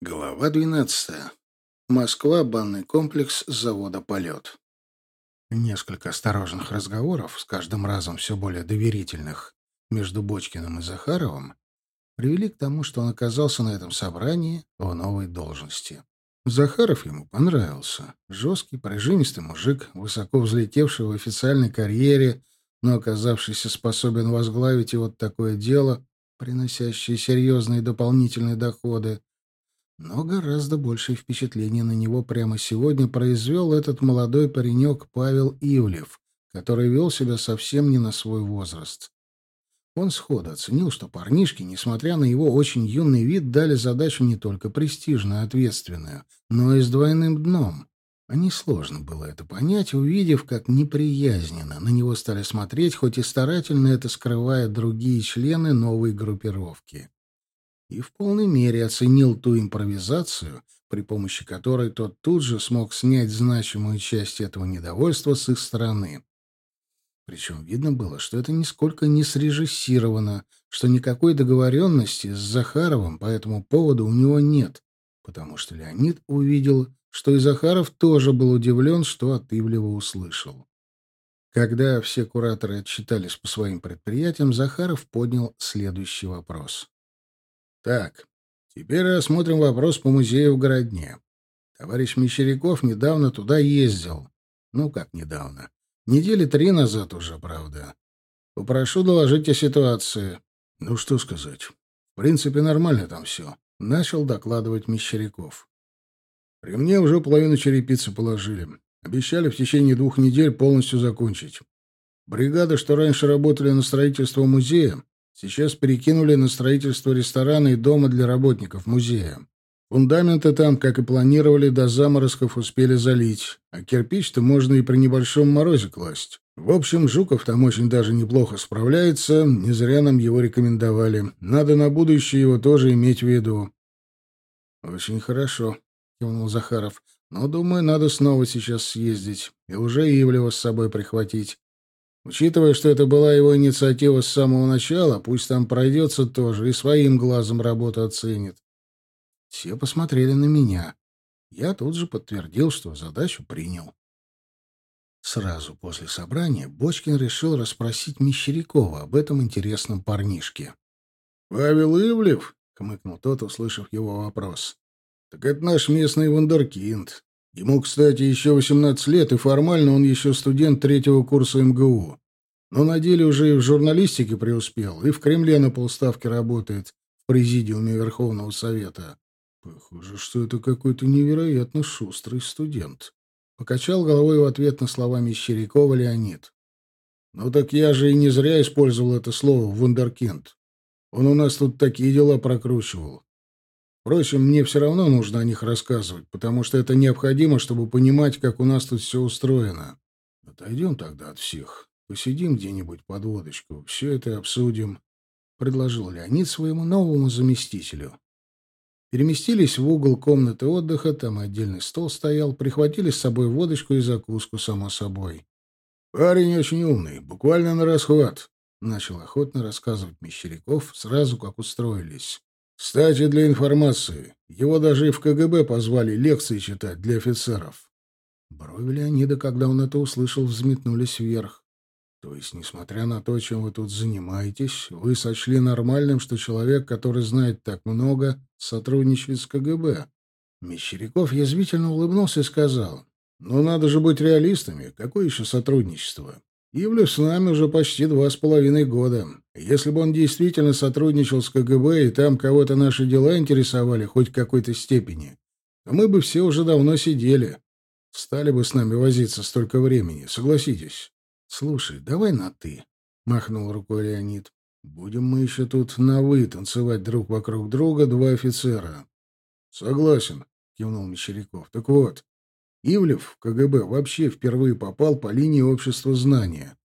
Глава 12. Москва, банный комплекс завода «Полет». Несколько осторожных разговоров, с каждым разом все более доверительных, между Бочкиным и Захаровым, привели к тому, что он оказался на этом собрании в новой должности. Захаров ему понравился. Жесткий, прижимистый мужик, высоко взлетевший в официальной карьере, но оказавшийся способен возглавить и вот такое дело, приносящее серьезные дополнительные доходы, но гораздо большее впечатление на него прямо сегодня произвел этот молодой паренек Павел Ивлев, который вел себя совсем не на свой возраст. Он сходу оценил, что парнишки, несмотря на его очень юный вид, дали задачу не только престижную, ответственную, но и с двойным дном. А несложно было это понять, увидев, как неприязненно на него стали смотреть, хоть и старательно это скрывая другие члены новой группировки и в полной мере оценил ту импровизацию, при помощи которой тот тут же смог снять значимую часть этого недовольства с их стороны. Причем видно было, что это нисколько не срежиссировано, что никакой договоренности с Захаровым по этому поводу у него нет, потому что Леонид увидел, что и Захаров тоже был удивлен, что от Ивлева услышал. Когда все кураторы отчитались по своим предприятиям, Захаров поднял следующий вопрос. Так, теперь рассмотрим вопрос по музею в Городне. Товарищ Мещеряков недавно туда ездил. Ну, как недавно? Недели три назад уже, правда. Попрошу доложить о ситуации. Ну, что сказать. В принципе, нормально там все. Начал докладывать Мещеряков. При мне уже половину черепицы положили. Обещали в течение двух недель полностью закончить. Бригады, что раньше работали на строительство музея, Сейчас перекинули на строительство ресторана и дома для работников музея. Фундаменты там, как и планировали, до заморозков успели залить, а кирпич-то можно и при небольшом морозе класть. В общем, Жуков там очень даже неплохо справляется, не зря нам его рекомендовали. Надо на будущее его тоже иметь в виду. «Очень хорошо», — кивнул Захаров. «Но, думаю, надо снова сейчас съездить и уже Ивлева с собой прихватить. Учитывая, что это была его инициатива с самого начала, пусть там пройдется тоже и своим глазом работу оценит. Все посмотрели на меня. Я тут же подтвердил, что задачу принял. Сразу после собрания Бочкин решил расспросить Мещерякова об этом интересном парнишке. — Павел Ивлев? — хмыкнул тот, услышав его вопрос. — Так это наш местный вундеркинд. Ему, кстати, еще 18 лет, и формально он еще студент третьего курса МГУ. Но на деле уже и в журналистике преуспел, и в Кремле на полставки работает, в президиуме Верховного Совета. Похоже, что это какой-то невероятно шустрый студент. Покачал головой в ответ на слова Мещерякова Леонид. «Ну так я же и не зря использовал это слово «вундеркинд». Он у нас тут такие дела прокручивал. Впрочем, мне все равно нужно о них рассказывать, потому что это необходимо, чтобы понимать, как у нас тут все устроено. Отойдем тогда от всех. Посидим где-нибудь под водочку, все это обсудим, — предложил Леонид своему новому заместителю. Переместились в угол комнаты отдыха, там отдельный стол стоял, прихватили с собой водочку и закуску, само собой. «Парень очень умный, буквально на расхват», — начал охотно рассказывать Мещеряков, сразу как устроились. Кстати, для информации, его даже и в КГБ позвали лекции читать для офицеров. Брови Леонида, когда он это услышал, взметнулись вверх. То есть, несмотря на то, чем вы тут занимаетесь, вы сочли нормальным, что человек, который знает так много, сотрудничает с КГБ? Мещеряков язвительно улыбнулся и сказал, «Ну, надо же быть реалистами. Какое еще сотрудничество? Ивлев с нами уже почти два с половиной года. Если бы он действительно сотрудничал с КГБ и там кого-то наши дела интересовали хоть в какой-то степени, то мы бы все уже давно сидели. Стали бы с нами возиться столько времени, согласитесь. — Слушай, давай на «ты», — махнул рукой Леонид. — Будем мы еще тут на «вы» танцевать друг вокруг друга два офицера. — Согласен, — кивнул Мещеряков. — Так вот, Ивлев в КГБ вообще впервые попал по линии общества знания.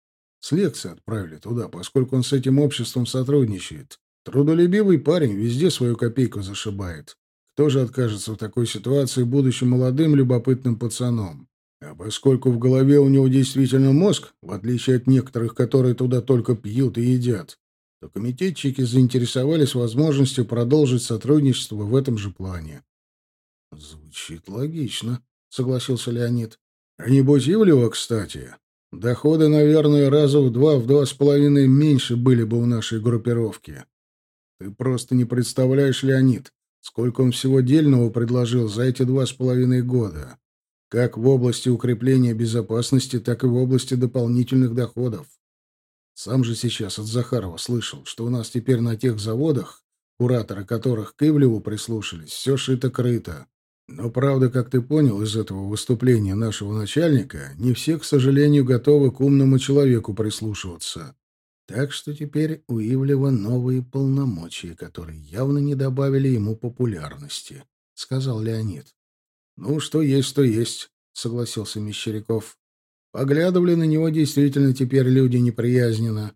С лекции отправили туда, поскольку он с этим обществом сотрудничает. Трудолюбивый парень везде свою копейку зашибает. Кто же откажется в такой ситуации, будучи молодым любопытным пацаном? А поскольку в голове у него действительно мозг, в отличие от некоторых, которые туда только пьют и едят, то комитетчики заинтересовались возможностью продолжить сотрудничество в этом же плане. Звучит логично, согласился Леонид. А не Бузивлева, кстати. Доходы, наверное, раза в два, в два с половиной меньше были бы у нашей группировки. Ты просто не представляешь, Леонид, сколько он всего дельного предложил за эти два с половиной года. Как в области укрепления безопасности, так и в области дополнительных доходов. Сам же сейчас от Захарова слышал, что у нас теперь на тех заводах, кураторы которых к Ивлеву прислушались, все шито-крыто. Но правда, как ты понял из этого выступления нашего начальника, не все, к сожалению, готовы к умному человеку прислушиваться. Так что теперь у Ивлева новые полномочия, которые явно не добавили ему популярности, — сказал Леонид. — Ну, что есть, то есть, — согласился Мещеряков. Поглядывали на него действительно теперь люди неприязненно.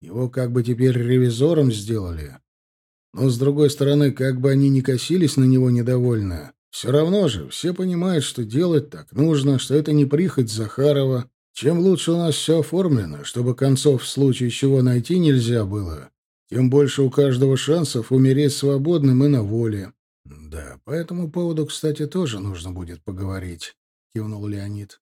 Его как бы теперь ревизором сделали. Но, с другой стороны, как бы они ни косились на него недовольно, все равно же все понимают, что делать так нужно, что это не прихоть Захарова. Чем лучше у нас все оформлено, чтобы концов в случае чего найти нельзя было, тем больше у каждого шансов умереть свободным и на воле. — Да, по этому поводу, кстати, тоже нужно будет поговорить, — кивнул Леонид.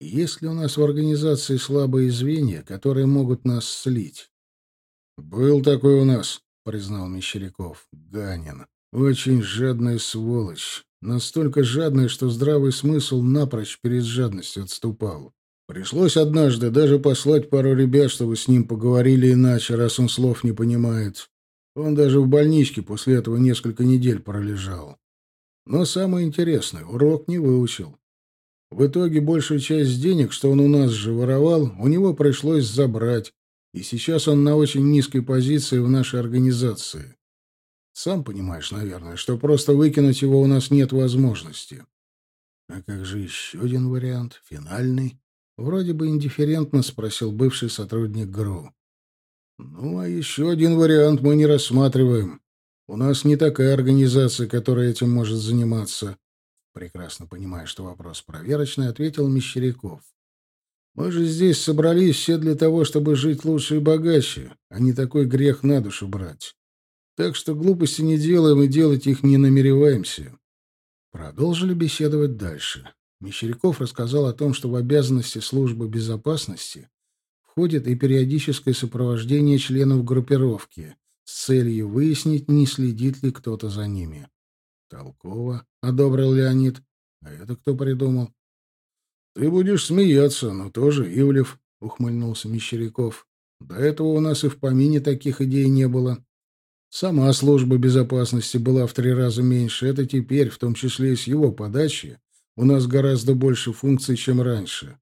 Есть ли у нас в организации слабые звенья, которые могут нас слить? — Был такой у нас, — признал Мещеряков. — Ганин. Очень жадная сволочь. Настолько жадная, что здравый смысл напрочь перед жадностью отступал. Пришлось однажды даже послать пару ребят, чтобы с ним поговорили иначе, раз он слов не понимает. Он даже в больничке после этого несколько недель пролежал. Но самое интересное, урок не выучил. В итоге большую часть денег, что он у нас же воровал, у него пришлось забрать, и сейчас он на очень низкой позиции в нашей организации. Сам понимаешь, наверное, что просто выкинуть его у нас нет возможности. А как же еще один вариант, финальный? Вроде бы индифферентно спросил бывший сотрудник ГРУ. Ну, а еще один вариант мы не рассматриваем. У нас не такая организация, которая этим может заниматься. Прекрасно понимая, что вопрос проверочный, ответил Мещеряков. «Мы же здесь собрались все для того, чтобы жить лучше и богаче, а не такой грех на душу брать. Так что глупости не делаем и делать их не намереваемся». Продолжили беседовать дальше. Мещеряков рассказал о том, что в обязанности службы безопасности входит и периодическое сопровождение членов группировки с целью выяснить, не следит ли кто-то за ними. Толково, — одобрил Леонид. А это кто придумал? — Ты будешь смеяться, но тоже Ивлев, — ухмыльнулся Мещеряков. — До этого у нас и в помине таких идей не было. Сама служба безопасности была в три раза меньше. Это теперь, в том числе и с его подачи, у нас гораздо больше функций, чем раньше.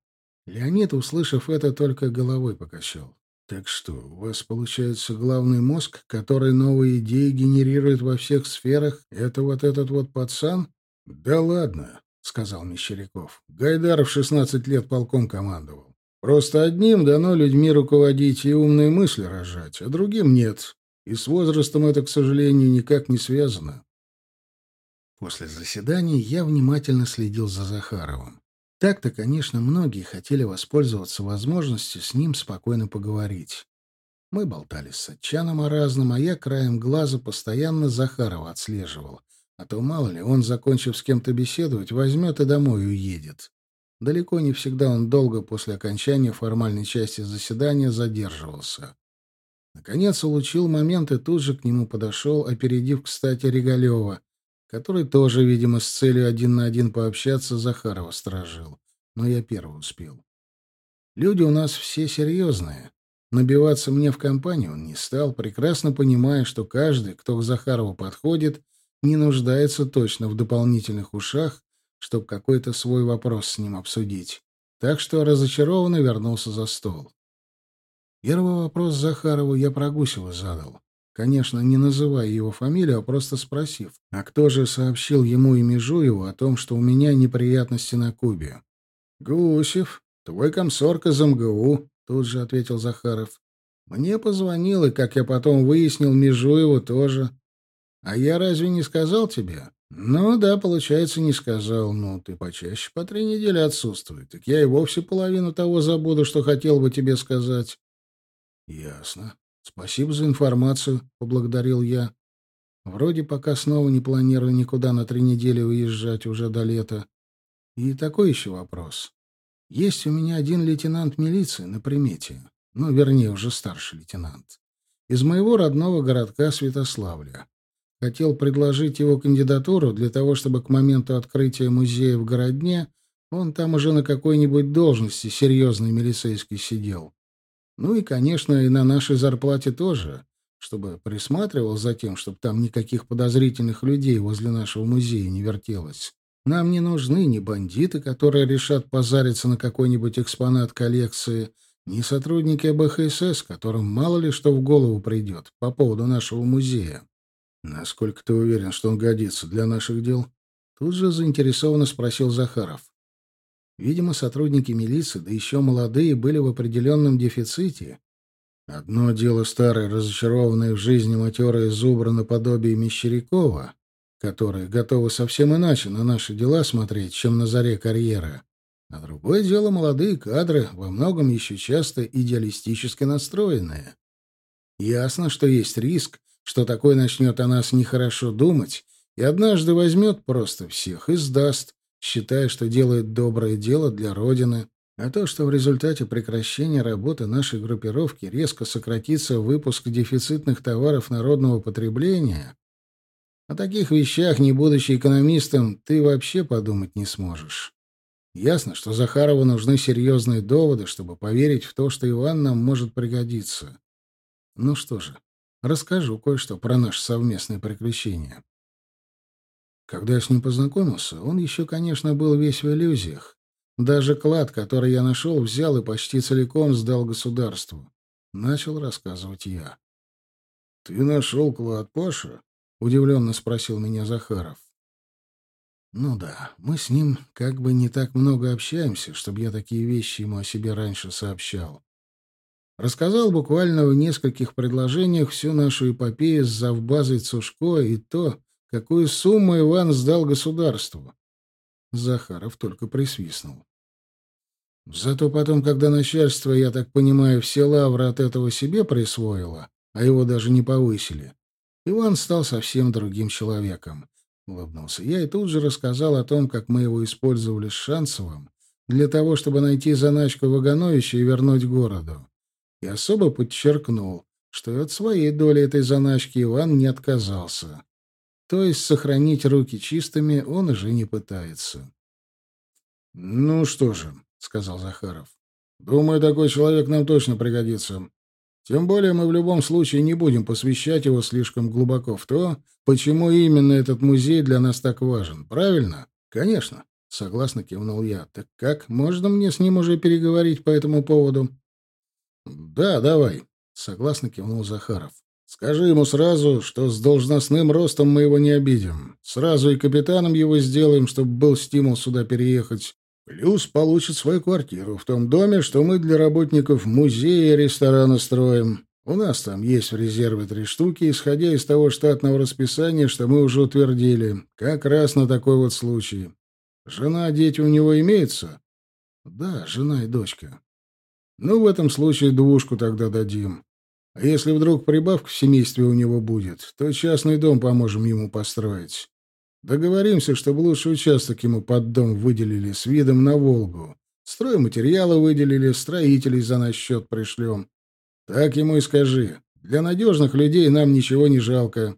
Леонид, услышав это, только головой покачал. Так что, у вас получается главный мозг, который новые идеи генерирует во всех сферах, это вот этот вот пацан? Да ладно, сказал Мещеряков. Гайдаров 16 лет полком командовал. Просто одним дано людьми руководить и умные мысли рожать, а другим нет. И с возрастом это, к сожалению, никак не связано. После заседания я внимательно следил за Захаровым. Так-то, конечно, многие хотели воспользоваться возможностью с ним спокойно поговорить. Мы болтали с Сатчаном о разном, а я краем глаза постоянно Захарова отслеживал. А то, мало ли, он, закончив с кем-то беседовать, возьмет и домой уедет. Далеко не всегда он долго после окончания формальной части заседания задерживался. Наконец улучил момент и тут же к нему подошел, опередив, кстати, Регалева, который тоже, видимо, с целью один на один пообщаться, Захарова сторожил. Но я первый успел. Люди у нас все серьезные. Набиваться мне в компанию он не стал, прекрасно понимая, что каждый, кто к Захарову подходит, не нуждается точно в дополнительных ушах, чтобы какой-то свой вопрос с ним обсудить. Так что разочарованно вернулся за стол. Первый вопрос Захарову я про Гусева задал. Конечно, не называя его фамилию, а просто спросив, а кто же сообщил ему и Межуеву о том, что у меня неприятности на Кубе? «Гусев, твой комсорг из МГУ», — тут же ответил Захаров. «Мне позвонил, и, как я потом выяснил, Межуеву тоже. А я разве не сказал тебе?» «Ну да, получается, не сказал. Ну, ты почаще по три недели отсутствует. Так я и вовсе половину того забуду, что хотел бы тебе сказать». «Ясно. «Спасибо за информацию», — поблагодарил я. Вроде пока снова не планирую никуда на три недели уезжать уже до лета. И такой еще вопрос. Есть у меня один лейтенант милиции на примете. Ну, вернее, уже старший лейтенант. Из моего родного городка Святославля. Хотел предложить его кандидатуру для того, чтобы к моменту открытия музея в городне он там уже на какой-нибудь должности серьезный милицейский сидел. Ну и, конечно, и на нашей зарплате тоже, чтобы присматривал за тем, чтобы там никаких подозрительных людей возле нашего музея не вертелось. Нам не нужны ни бандиты, которые решат позариться на какой-нибудь экспонат коллекции, ни сотрудники АБХСС, которым мало ли что в голову придет по поводу нашего музея. Насколько ты уверен, что он годится для наших дел? Тут же заинтересованно спросил Захаров. Видимо, сотрудники милиции, да еще молодые, были в определенном дефиците. Одно дело старые, разочарованные в жизни матерые зубры наподобие Мещерякова, которые готовы совсем иначе на наши дела смотреть, чем на заре карьеры. А другое дело молодые кадры, во многом еще часто идеалистически настроенные. Ясно, что есть риск, что такой начнет о нас нехорошо думать и однажды возьмет просто всех и сдаст, считая, что делает доброе дело для Родины, а то, что в результате прекращения работы нашей группировки резко сократится выпуск дефицитных товаров народного потребления, о таких вещах, не будучи экономистом, ты вообще подумать не сможешь. Ясно, что Захарову нужны серьезные доводы, чтобы поверить в то, что Иван нам может пригодиться. Ну что же, расскажу кое-что про наше совместное приключение. Когда я с ним познакомился, он еще, конечно, был весь в иллюзиях. Даже клад, который я нашел, взял и почти целиком сдал государству. Начал рассказывать я. — Ты нашел клад, Паша? — удивленно спросил меня Захаров. Ну да, мы с ним как бы не так много общаемся, чтобы я такие вещи ему о себе раньше сообщал. Рассказал буквально в нескольких предложениях всю нашу эпопею с завбазой Цушко и то, какую сумму Иван сдал государству. Захаров только присвистнул. Зато потом, когда начальство, я так понимаю, все лавры от этого себе присвоило, а его даже не повысили, Иван стал совсем другим человеком. Улыбнулся я и тут же рассказал о том, как мы его использовали с Шансовым для того, чтобы найти заначку Вагановича и вернуть городу. И особо подчеркнул, что от своей доли этой заначки Иван не отказался. То есть сохранить руки чистыми он уже не пытается. «Ну что же», — сказал Захаров, — «думаю, такой человек нам точно пригодится. Тем более мы в любом случае не будем посвящать его слишком глубоко в то, почему именно этот музей для нас так важен. Правильно? Конечно, согласно кивнул я. Так как можно мне с ним уже переговорить по этому поводу? Да, давай, согласно кивнул Захаров. Скажи ему сразу, что с должностным ростом мы его не обидим. Сразу и капитаном его сделаем, чтобы был стимул сюда переехать. Плюс получит свою квартиру в том доме, что мы для работников музея и ресторана строим. У нас там есть в резерве три штуки, исходя из того штатного расписания, что мы уже утвердили. Как раз на такой вот случай. Жена, дети у него имеются? Да, жена и дочка. Ну, в этом случае двушку тогда дадим. А если вдруг прибавка в семействе у него будет, то частный дом поможем ему построить. Договоримся, чтобы лучший участок ему под дом выделили с видом на Волгу. Стройматериалы выделили, строителей за наш счет пришлем. Так ему и скажи. Для надежных людей нам ничего не жалко.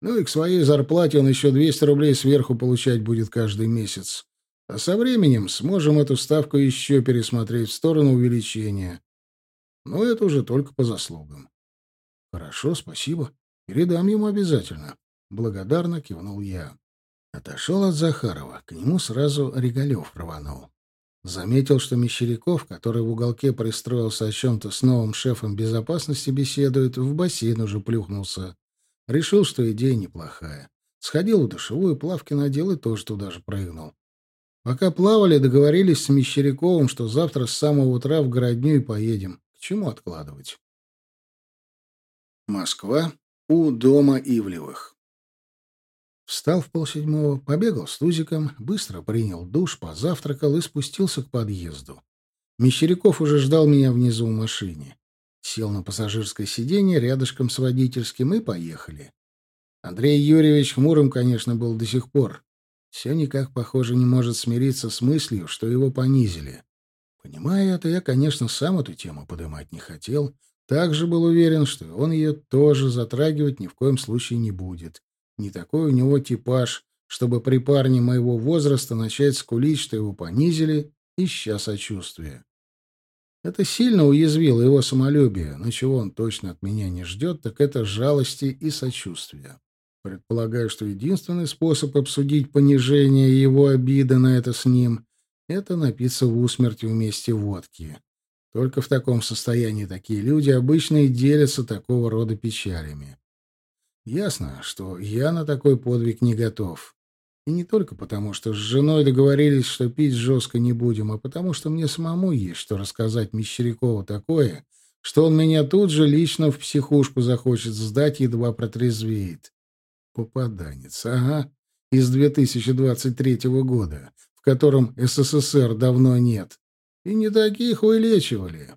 Ну и к своей зарплате он еще 200 рублей сверху получать будет каждый месяц. А со временем сможем эту ставку еще пересмотреть в сторону увеличения. Но это уже только по заслугам. Хорошо, спасибо. Передам ему обязательно. Благодарно кивнул я. Отошел от Захарова. К нему сразу Регалев рванул. Заметил, что Мещеряков, который в уголке пристроился о чем-то с новым шефом безопасности беседует, в бассейн уже плюхнулся. Решил, что идея неплохая. Сходил в душевую, плавки надел и тоже туда же прыгнул. Пока плавали, договорились с Мещеряковым, что завтра с самого утра в городню и поедем. Чему откладывать? Москва. У дома Ивлевых. Встал в полседьмого, побегал с Тузиком, быстро принял душ, позавтракал и спустился к подъезду. Мещеряков уже ждал меня внизу в машине. Сел на пассажирское сиденье рядышком с водительским и поехали. Андрей Юрьевич хмурым, конечно, был до сих пор. Все никак, похоже, не может смириться с мыслью, что его понизили. Понимая это, я, конечно, сам эту тему поднимать не хотел. Также был уверен, что он ее тоже затрагивать ни в коем случае не будет. Не такой у него типаж, чтобы при парне моего возраста начать скулить, что его понизили, ища сочувствия. Это сильно уязвило его самолюбие, но чего он точно от меня не ждет, так это жалости и сочувствия. Предполагаю, что единственный способ обсудить понижение его обиды на это с ним — это напиться в усмерть вместе водки. Только в таком состоянии такие люди обычно и делятся такого рода печалями. Ясно, что я на такой подвиг не готов. И не только потому, что с женой договорились, что пить жестко не будем, а потому, что мне самому есть что рассказать Мещерякову такое, что он меня тут же лично в психушку захочет сдать, едва протрезвеет. Попаданец, ага, из 2023 года, котором СССР давно нет. И не таких вылечивали.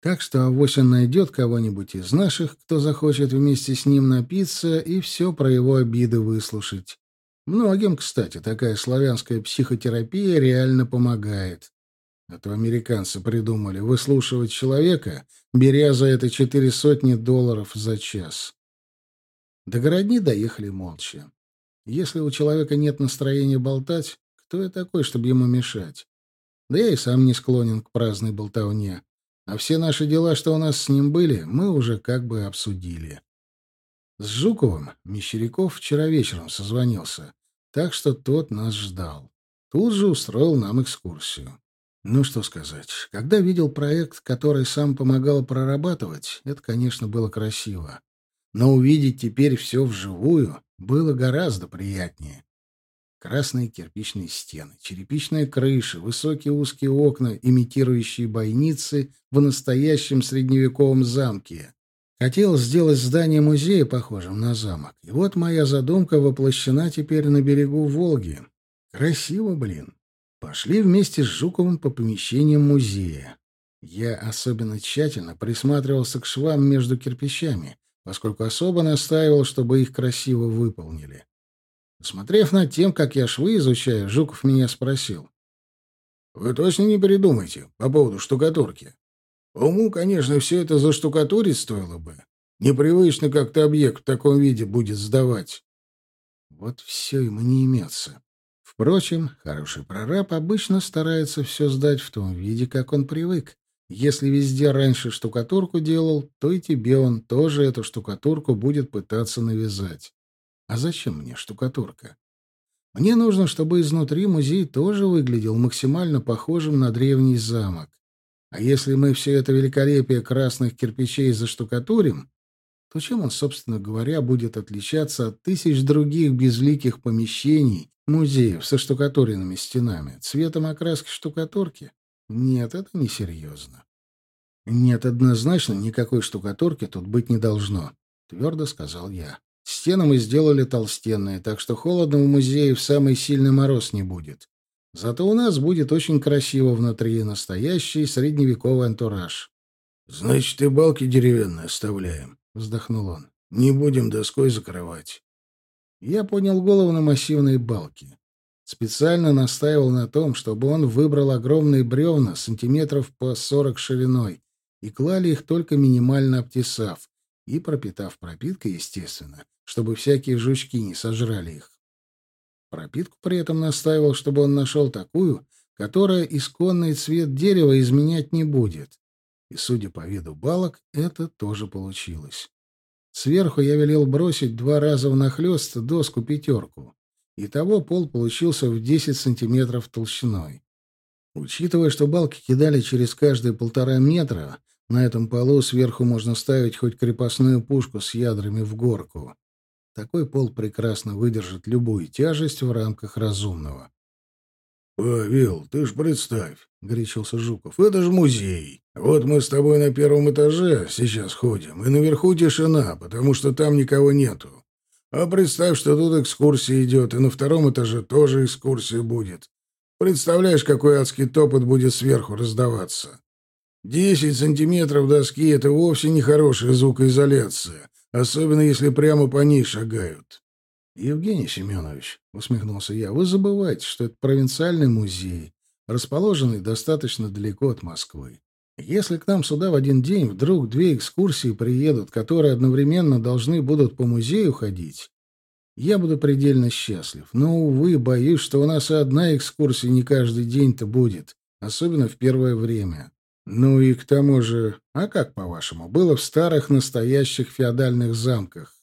Так что авось он найдет кого-нибудь из наших, кто захочет вместе с ним напиться и все про его обиды выслушать. Многим, кстати, такая славянская психотерапия реально помогает. А то американцы придумали выслушивать человека, беря за это четыре сотни долларов за час. До городни доехали молча. Если у человека нет настроения болтать, кто я такой, чтобы ему мешать? Да я и сам не склонен к праздной болтовне. А все наши дела, что у нас с ним были, мы уже как бы обсудили. С Жуковым Мещеряков вчера вечером созвонился, так что тот нас ждал. Тут же устроил нам экскурсию. Ну, что сказать. Когда видел проект, который сам помогал прорабатывать, это, конечно, было красиво но увидеть теперь все вживую было гораздо приятнее. Красные кирпичные стены, черепичная крыша, высокие узкие окна, имитирующие бойницы в настоящем средневековом замке. Хотел сделать здание музея похожим на замок. И вот моя задумка воплощена теперь на берегу Волги. Красиво, блин. Пошли вместе с Жуковым по помещениям музея. Я особенно тщательно присматривался к швам между кирпичами, поскольку особо настаивал, чтобы их красиво выполнили. Смотрев над тем, как я швы изучаю, Жуков меня спросил. «Вы точно не придумайте по поводу штукатурки? По уму, конечно, все это заштукатурить стоило бы. Непривычно как-то объект в таком виде будет сдавать». Вот все ему не имется. Впрочем, хороший прораб обычно старается все сдать в том виде, как он привык. Если везде раньше штукатурку делал, то и тебе он тоже эту штукатурку будет пытаться навязать. А зачем мне штукатурка? Мне нужно, чтобы изнутри музей тоже выглядел максимально похожим на древний замок. А если мы все это великолепие красных кирпичей заштукатурим, то чем он, собственно говоря, будет отличаться от тысяч других безликих помещений, музеев со штукатуренными стенами, цветом окраски штукатурки? Нет, это несерьезно. Нет, однозначно никакой штукатурки тут быть не должно, твердо сказал я. Стены мы сделали толстенные, так что холодно в музее в самый сильный мороз не будет. Зато у нас будет очень красиво внутри настоящий средневековый антураж. — Значит, и балки деревянные оставляем, — вздохнул он. — Не будем доской закрывать. Я поднял голову на массивные балки. Специально настаивал на том, чтобы он выбрал огромные бревна сантиметров по сорок шириной и клали их только минимально обтесав и пропитав пропиткой, естественно, чтобы всякие жучки не сожрали их. Пропитку при этом настаивал, чтобы он нашел такую, которая исконный цвет дерева изменять не будет. И, судя по виду балок, это тоже получилось. Сверху я велел бросить два раза внахлёст доску-пятерку. Итого пол получился в 10 сантиметров толщиной. Учитывая, что балки кидали через каждые полтора метра, на этом полу сверху можно ставить хоть крепостную пушку с ядрами в горку. Такой пол прекрасно выдержит любую тяжесть в рамках разумного. — Павел, ты ж представь, — горячился Жуков, — это же музей. Вот мы с тобой на первом этаже сейчас ходим, и наверху тишина, потому что там никого нету. А представь, что тут экскурсия идет, и на втором этаже тоже экскурсия будет. Представляешь, какой адский топот будет сверху раздаваться. Десять сантиметров доски — это вовсе не хорошая звукоизоляция, особенно если прямо по ней шагают. Евгений Семенович, усмехнулся я, вы забываете, что это провинциальный музей, расположенный достаточно далеко от Москвы. Если к нам сюда в один день вдруг две экскурсии приедут, которые одновременно должны будут по музею ходить, я буду предельно счастлив. Но, увы, боюсь, что у нас и одна экскурсия не каждый день-то будет, особенно в первое время. Ну и к тому же, а как, по-вашему, было в старых настоящих феодальных замках?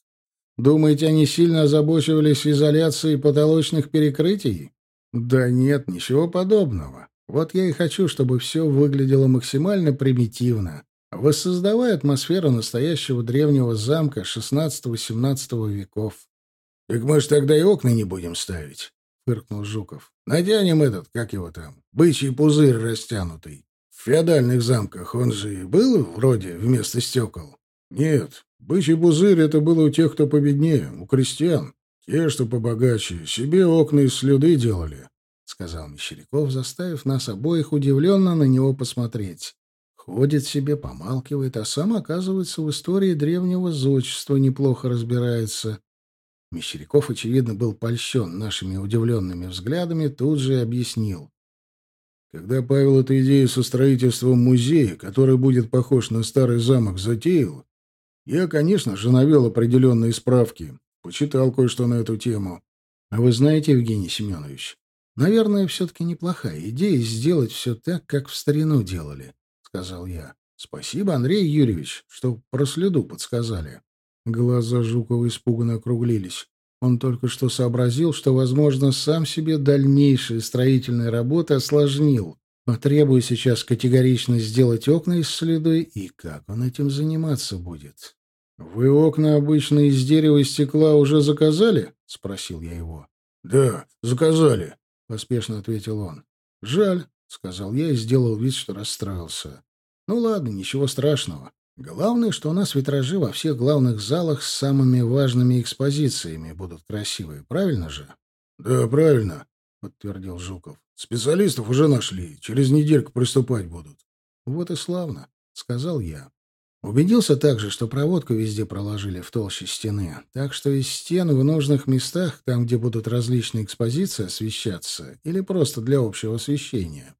Думаете, они сильно озабочивались изоляцией потолочных перекрытий? Да нет, ничего подобного. Вот я и хочу, чтобы все выглядело максимально примитивно, воссоздавая атмосферу настоящего древнего замка XVI-XVII веков. — Так мы ж тогда и окна не будем ставить, — фыркнул Жуков. — Наденем этот, как его там, бычий пузырь растянутый. В феодальных замках он же был вроде вместо стекол? Нет, бычий пузырь — это было у тех, кто победнее, у крестьян. Те, что побогаче, себе окна из слюды делали, — сказал Мещеряков, заставив нас обоих удивленно на него посмотреть. Ходит себе, помалкивает, а сам, оказывается, в истории древнего зодчества неплохо разбирается. Мещеряков, очевидно, был польщен нашими удивленными взглядами, тут же и объяснил. Когда Павел эту идею со строительством музея, который будет похож на старый замок, затеял, я, конечно же, навел определенные справки, почитал кое-что на эту тему. А вы знаете, Евгений Семенович, наверное, все-таки неплохая идея сделать все так, как в старину делали, — сказал я. Спасибо, Андрей Юрьевич, что про следу подсказали. Глаза Жукова испуганно округлились. Он только что сообразил, что, возможно, сам себе дальнейшие строительные работы осложнил, но требует сейчас категорично сделать окна из следы, и как он этим заниматься будет? «Вы окна обычно из дерева и стекла уже заказали?» — спросил я его. «Да, заказали», — поспешно ответил он. «Жаль», — сказал я и сделал вид, что расстроился. «Ну ладно, ничего страшного. Главное, что у нас витражи во всех главных залах с самыми важными экспозициями будут красивые, правильно же? — Да, правильно, — подтвердил Жуков. — Специалистов уже нашли, через недельку приступать будут. — Вот и славно, — сказал я. Убедился также, что проводку везде проложили в толще стены, так что из стен в нужных местах, там, где будут различные экспозиции освещаться, или просто для общего освещения,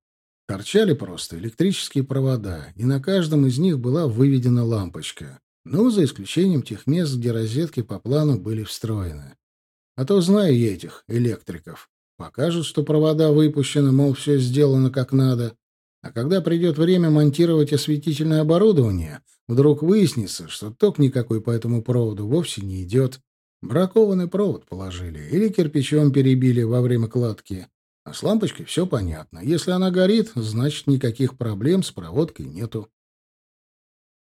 Торчали просто электрические провода, и на каждом из них была выведена лампочка. Ну, за исключением тех мест, где розетки по плану были встроены. А то знаю я этих электриков. Покажут, что провода выпущены, мол, все сделано как надо. А когда придет время монтировать осветительное оборудование, вдруг выяснится, что ток никакой по этому проводу вовсе не идет. Бракованный провод положили или кирпичом перебили во время кладки. А с лампочкой все понятно. Если она горит, значит, никаких проблем с проводкой нету.